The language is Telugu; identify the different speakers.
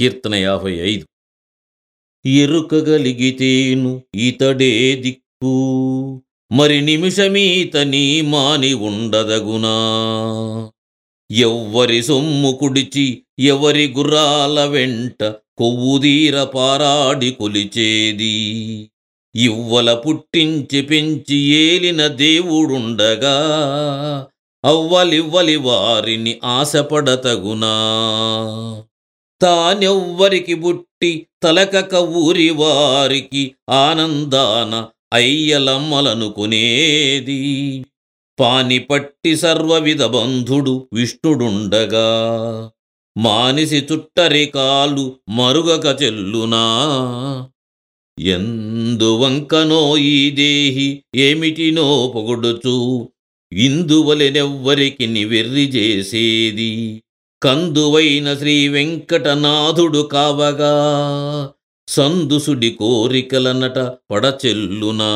Speaker 1: కీర్తన యాభై ఐదు. ఎరుకగలిగితేను ఇతడే దిక్కు మరి నిమిషమీతని మాని ఉండదగునా. ఎవ్వరి సొమ్ము కుడిచి ఎవరి గుర్రాల వెంట కొవ్వుదీర పారాడి కొలిచేది. ఇవ్వల పుట్టించి పెంచి ఏలిన దేవుడుండగా అవ్వలివ్వలి వారిని ఆశపడతగునా. తానెవ్వరికి బుట్టి తలకక ఊరి వారికి ఆనందాన అయ్యలమ్మలనుకునేది పానిపట్టి సర్వవిధ బంధుడు విష్ణుడుండగా. మానిసి చుట్టరికాలు మరుగక చెల్లునా. ఎందువంకనో ఈ దేహి ఏమిటినో పొగుడుచు. ఇందువలెనెవ్వరికి నివెర్రి చేసేది. కందువైన శ్రీ వెంకటనాథుడు కావగా సందుసుడి కోరికలనట పడచెల్లునా.